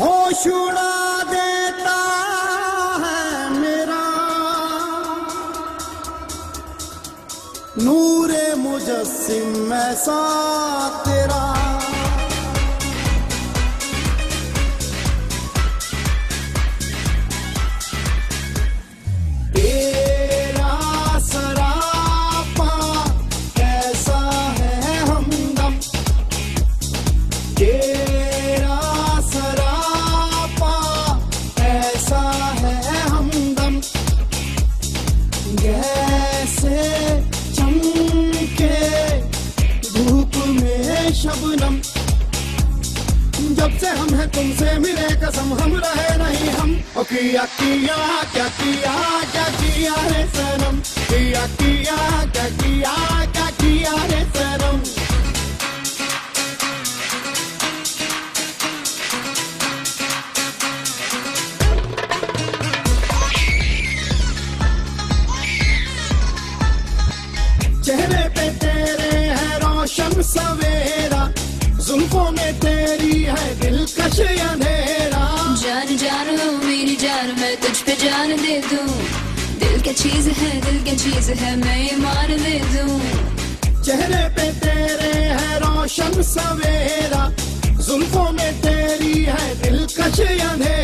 होश उड़ा देता है मेरा। नूरे मुजस्सिम ऐसा तेरा तेरा। जब से हम हैं तुमसे मिले, कसम हम रहे नहीं हम। ओ, किया किया, क्या किया क्या किया रे सनम? किया किया, क्या किया क्या किया रे सनम? चेहरे पे तेरे है रोशन सवेरा, जुल्फों में तेरी अंधेरा जान जान मेरी जान मैं तुझ पे जान दे दूँ। दिल क्या चीज़ है दिल क्या चीज़ है मैं ये मान ले दूँ। चेहरे पे तेरे है रोशन सवेरा जुल्फों में तेरी है दिल कश अंधेरा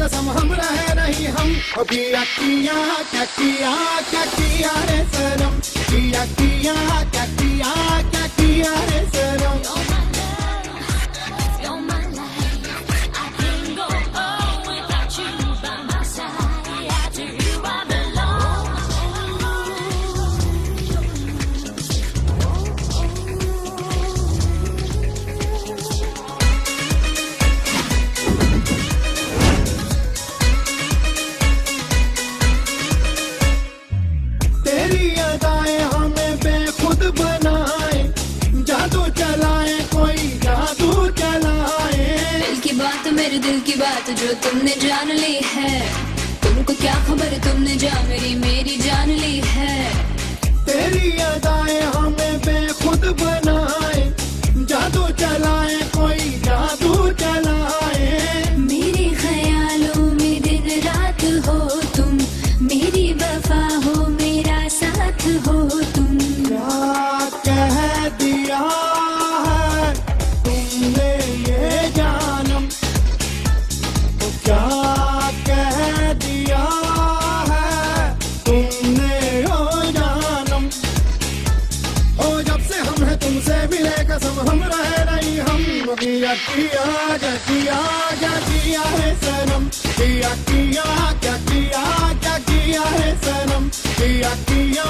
कसम, हम रह रही हम। किया किया, क्या किया क्या किया रे सनम? किया किया, क्या किया क्या किया रे सनम? जो तुमने जान ली है। तुमको क्या खबर? तुमने जा मेरी मेरी जान ली है। तेरी अदाएँ हमें बेखुद किया किया, क्या किया क्या किया है सनम? किया किया, क्या किया क्या किया है सनम? किया किया